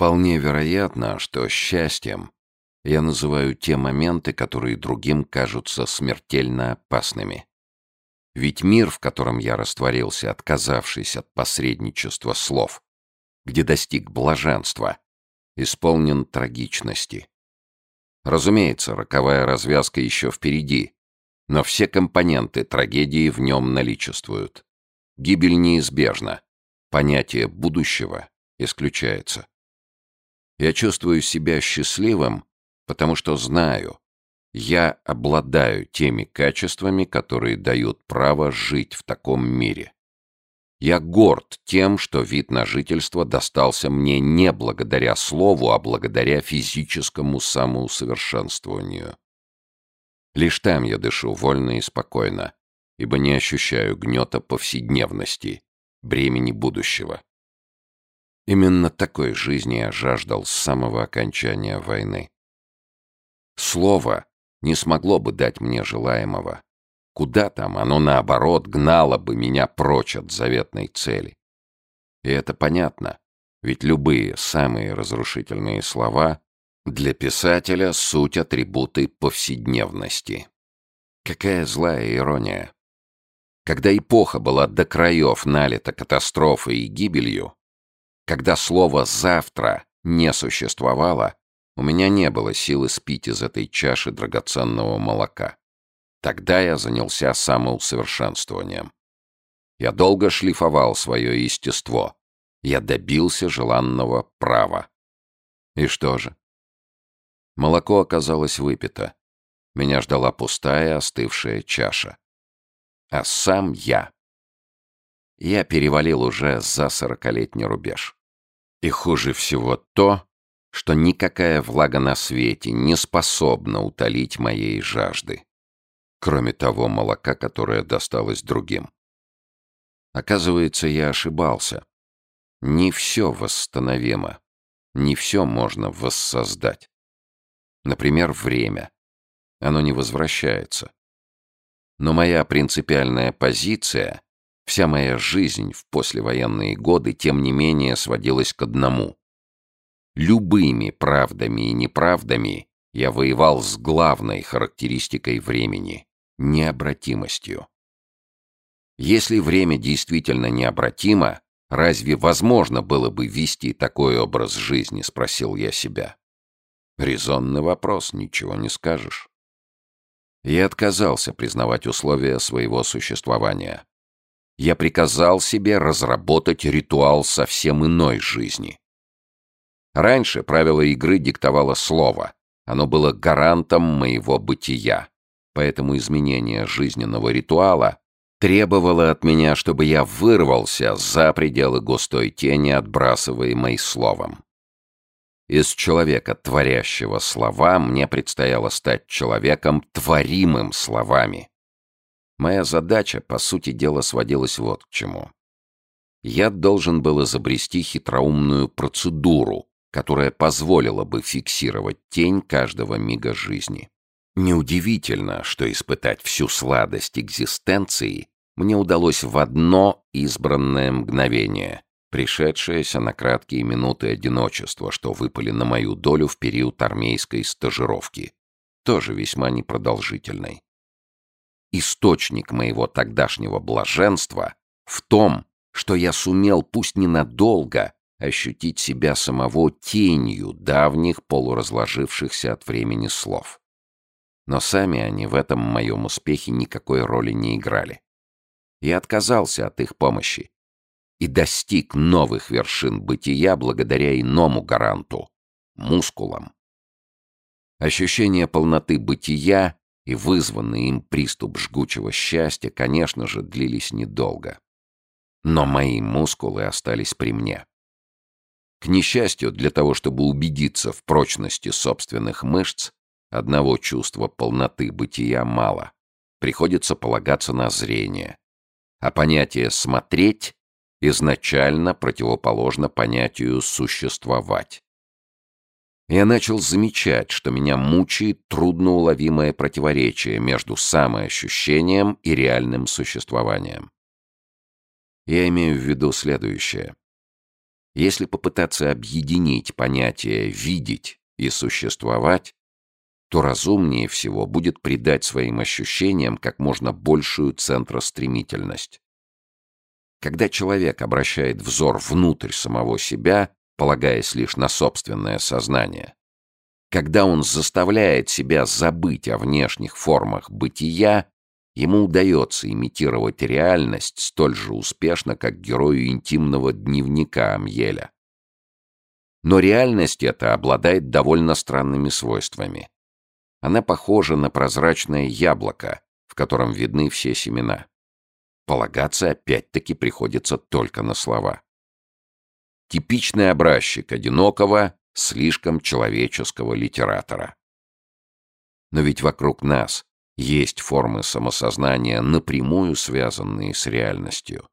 Вполне вероятно, что счастьем я называю те моменты, которые другим кажутся смертельно опасными. Ведь мир, в котором я растворился, отказавшись от посредничества слов, где достиг блаженства, исполнен трагичности. Разумеется, роковая развязка еще впереди, но все компоненты трагедии в нем наличествуют. Гибель неизбежна. Понятие будущего исключается. Я чувствую себя счастливым, потому что знаю, я обладаю теми качествами, которые дают право жить в таком мире. Я горд тем, что вид на жительство достался мне не благодаря слову, а благодаря физическому самоусовершенствованию. Лишь там я дышу вольно и спокойно, ибо не ощущаю гнета повседневности, бремени будущего. Именно такой жизни я жаждал с самого окончания войны. Слово не смогло бы дать мне желаемого. Куда там, оно наоборот гнало бы меня прочь от заветной цели. И это понятно, ведь любые самые разрушительные слова для писателя суть атрибуты повседневности. Какая злая ирония. Когда эпоха была до краев налита катастрофой и гибелью, когда слово «завтра» не существовало, у меня не было силы спить из этой чаши драгоценного молока. Тогда я занялся самоусовершенствованием. Я долго шлифовал свое естество. Я добился желанного права. И что же? Молоко оказалось выпито. Меня ждала пустая, остывшая чаша. А сам я. Я перевалил уже за сорокалетний рубеж. И хуже всего то, что никакая влага на свете не способна утолить моей жажды кроме того молока, которое досталось другим. Оказывается, я ошибался. Не все восстановимо, не все можно воссоздать. Например, время. Оно не возвращается. Но моя принципиальная позиция, вся моя жизнь в послевоенные годы, тем не менее, сводилась к одному. Любыми правдами и неправдами я воевал с главной характеристикой времени необратимостью. Если время действительно необратимо, разве возможно было бы вести такой образ жизни, спросил я себя. Резонный вопрос, ничего не скажешь. Я отказался признавать условия своего существования. Я приказал себе разработать ритуал совсем иной жизни. Раньше правила игры диктовало слово. Оно было гарантом моего бытия. Поэтому изменение жизненного ритуала требовало от меня, чтобы я вырвался за пределы густой тени, отбрасываемой словом. Из человека, творящего слова, мне предстояло стать человеком, творимым словами. Моя задача, по сути дела, сводилась вот к чему. Я должен был изобрести хитроумную процедуру, которая позволила бы фиксировать тень каждого мига жизни. Неудивительно, что испытать всю сладость экзистенции мне удалось в одно избранное мгновение, пришедшееся на краткие минуты одиночества, что выпали на мою долю в период армейской стажировки, тоже весьма непродолжительной. Источник моего тогдашнего блаженства в том, что я сумел, пусть ненадолго, ощутить себя самого тенью давних полуразложившихся от времени слов. Но сами они в этом моем успехе никакой роли не играли. Я отказался от их помощи и достиг новых вершин бытия благодаря иному гаранту — мускулам. Ощущение полноты бытия и вызванный им приступ жгучего счастья, конечно же, длились недолго. Но мои мускулы остались при мне. К несчастью, для того, чтобы убедиться в прочности собственных мышц, Одного чувства полноты бытия мало. Приходится полагаться на зрение. А понятие «смотреть» изначально противоположно понятию «существовать». Я начал замечать, что меня мучает трудноуловимое противоречие между самоощущением и реальным существованием. Я имею в виду следующее. Если попытаться объединить понятия «видеть» и «существовать», то разумнее всего будет придать своим ощущениям как можно большую центростремительность. Когда человек обращает взор внутрь самого себя, полагаясь лишь на собственное сознание, когда он заставляет себя забыть о внешних формах бытия, ему удается имитировать реальность столь же успешно, как герою интимного дневника Амьеля. Но реальность эта обладает довольно странными свойствами. Она похожа на прозрачное яблоко, в котором видны все семена. Полагаться опять-таки приходится только на слова. Типичный образчик одинокого, слишком человеческого литератора. Но ведь вокруг нас есть формы самосознания, напрямую связанные с реальностью.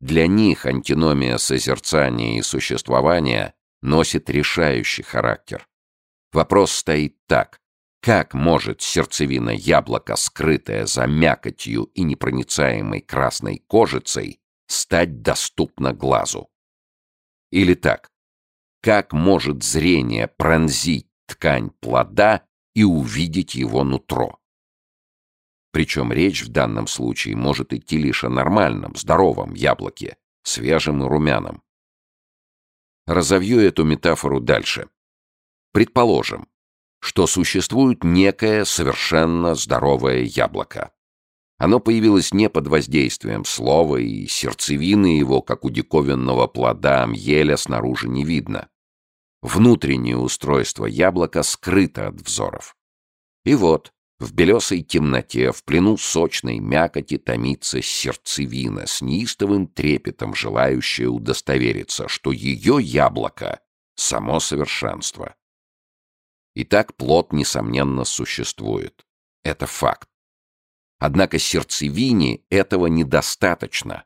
Для них антиномия созерцания и существования носит решающий характер. Вопрос стоит так. Как может сердцевина яблока, скрытая за мякотью и непроницаемой красной кожицей, стать доступна глазу? Или так. Как может зрение пронзить ткань плода и увидеть его нутро? Причем речь в данном случае может идти лишь о нормальном, здоровом яблоке, свежем и румяном. Разовью эту метафору дальше. Предположим, что существует некое совершенно здоровое яблоко. Оно появилось не под воздействием слова, и сердцевины его, как у диковинного плода амьеля, снаружи не видно. Внутреннее устройство яблока скрыто от взоров. И вот, в белесой темноте, в плену сочной мякоти томится сердцевина с неистовым трепетом, желающая удостовериться, что ее яблоко — само совершенство. Итак, плод, несомненно, существует. Это факт. Однако сердцевине этого недостаточно.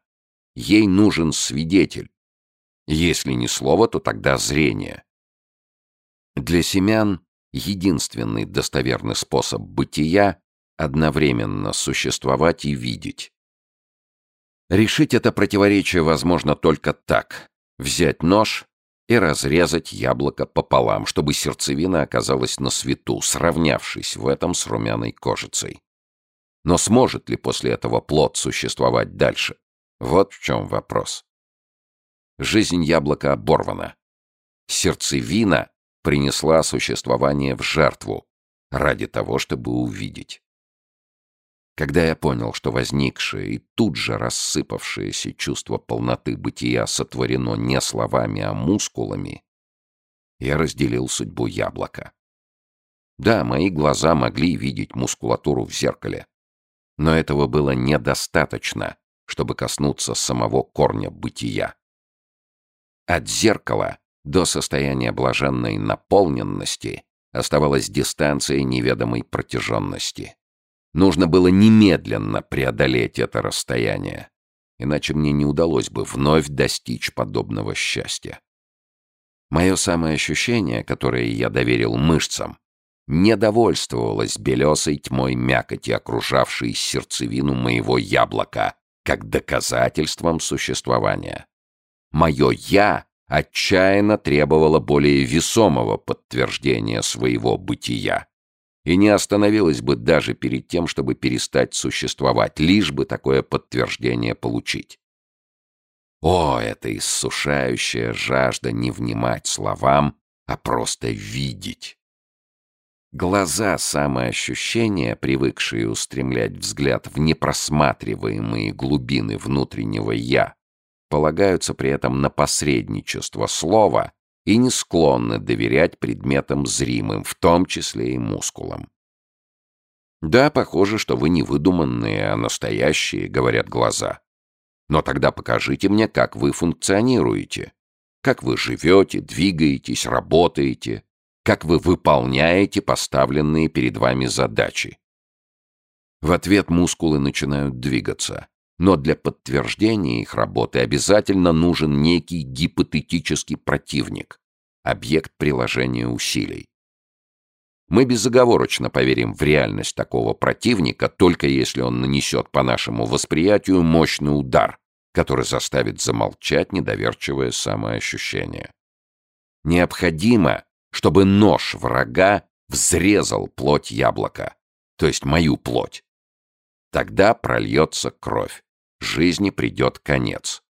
Ей нужен свидетель. Если не слово, то тогда зрение. Для семян единственный достоверный способ бытия — одновременно существовать и видеть. Решить это противоречие возможно только так — взять нож и разрезать яблоко пополам, чтобы сердцевина оказалась на свету, сравнявшись в этом с румяной кожицей. Но сможет ли после этого плод существовать дальше? Вот в чем вопрос. Жизнь яблока оборвана. Сердцевина принесла существование в жертву ради того, чтобы увидеть. Когда я понял, что возникшее и тут же рассыпавшееся чувство полноты бытия сотворено не словами, а мускулами, я разделил судьбу яблока. Да, мои глаза могли видеть мускулатуру в зеркале, но этого было недостаточно, чтобы коснуться самого корня бытия. От зеркала до состояния блаженной наполненности оставалась дистанция неведомой протяженности. Нужно было немедленно преодолеть это расстояние, иначе мне не удалось бы вновь достичь подобного счастья. Мое самое ощущение, которое я доверил мышцам, не довольствовалось белесой тьмой мякоти, окружавшей сердцевину моего яблока, как доказательством существования. Мое «я» отчаянно требовало более весомого подтверждения своего бытия и не остановилась бы даже перед тем, чтобы перестать существовать, лишь бы такое подтверждение получить. О, это иссушающая жажда не внимать словам, а просто видеть. Глаза самоощущения, привыкшие устремлять взгляд в непросматриваемые глубины внутреннего «я», полагаются при этом на посредничество слова и не склонны доверять предметам зримым, в том числе и мускулам. «Да, похоже, что вы не выдуманные, а настоящие», — говорят глаза. «Но тогда покажите мне, как вы функционируете, как вы живете, двигаетесь, работаете, как вы выполняете поставленные перед вами задачи». В ответ мускулы начинают двигаться, но для подтверждения их работы обязательно нужен некий гипотетический противник, объект приложения усилий. Мы безоговорочно поверим в реальность такого противника, только если он нанесет по нашему восприятию мощный удар, который заставит замолчать недоверчивое самоощущение. Необходимо, чтобы нож врага взрезал плоть яблока, то есть мою плоть. Тогда прольется кровь, жизни придет конец.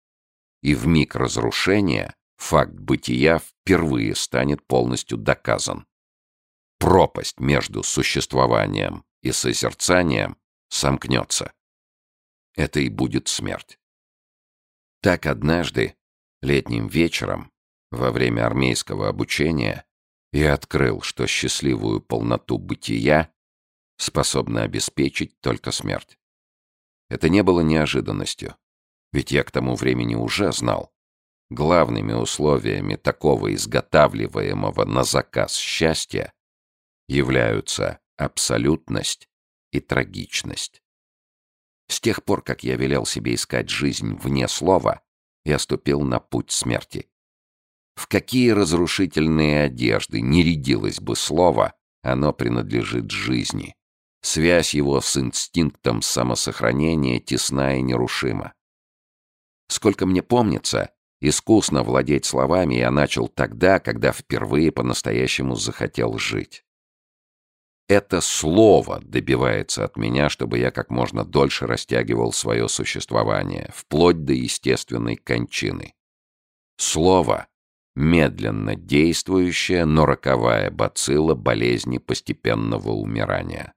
И в миг разрушения факт бытия впервые станет полностью доказан. Пропасть между существованием и созерцанием сомкнется. Это и будет смерть. Так однажды, летним вечером, во время армейского обучения, я открыл, что счастливую полноту бытия способна обеспечить только смерть. Это не было неожиданностью, ведь я к тому времени уже знал. Главными условиями такого изготавливаемого на заказ счастья являются абсолютность и трагичность. С тех пор, как я велел себе искать жизнь вне слова, я ступил на путь смерти. В какие разрушительные одежды не рядилось бы слово, оно принадлежит жизни. Связь его с инстинктом самосохранения тесна и нерушима. Сколько мне помнится, искусно владеть словами я начал тогда, когда впервые по-настоящему захотел жить. Это слово добивается от меня, чтобы я как можно дольше растягивал свое существование, вплоть до естественной кончины. Слово — медленно действующая, но роковая бацилла болезни постепенного умирания.